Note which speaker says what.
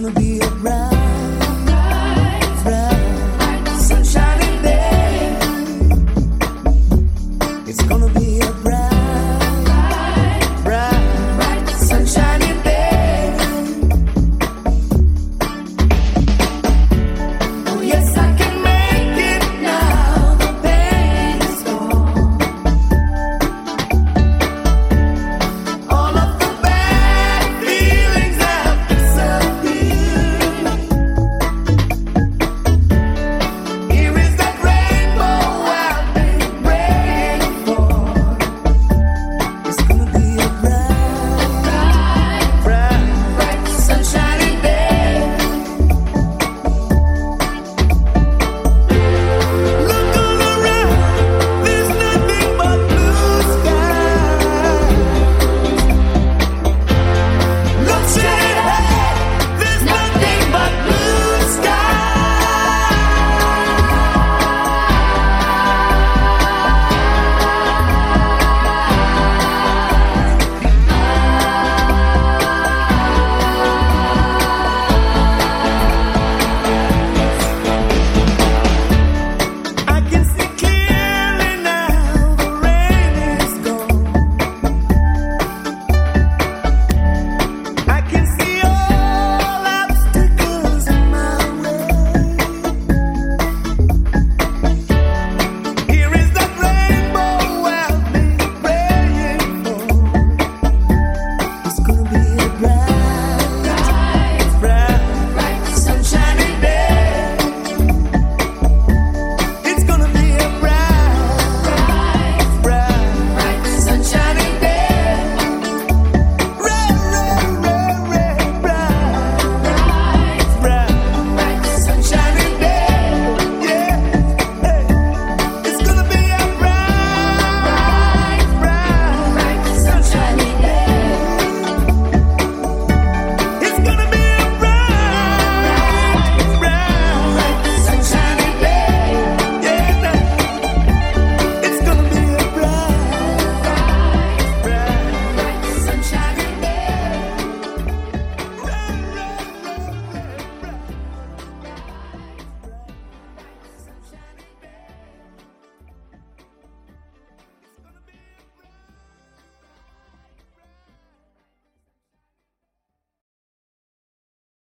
Speaker 1: gonna be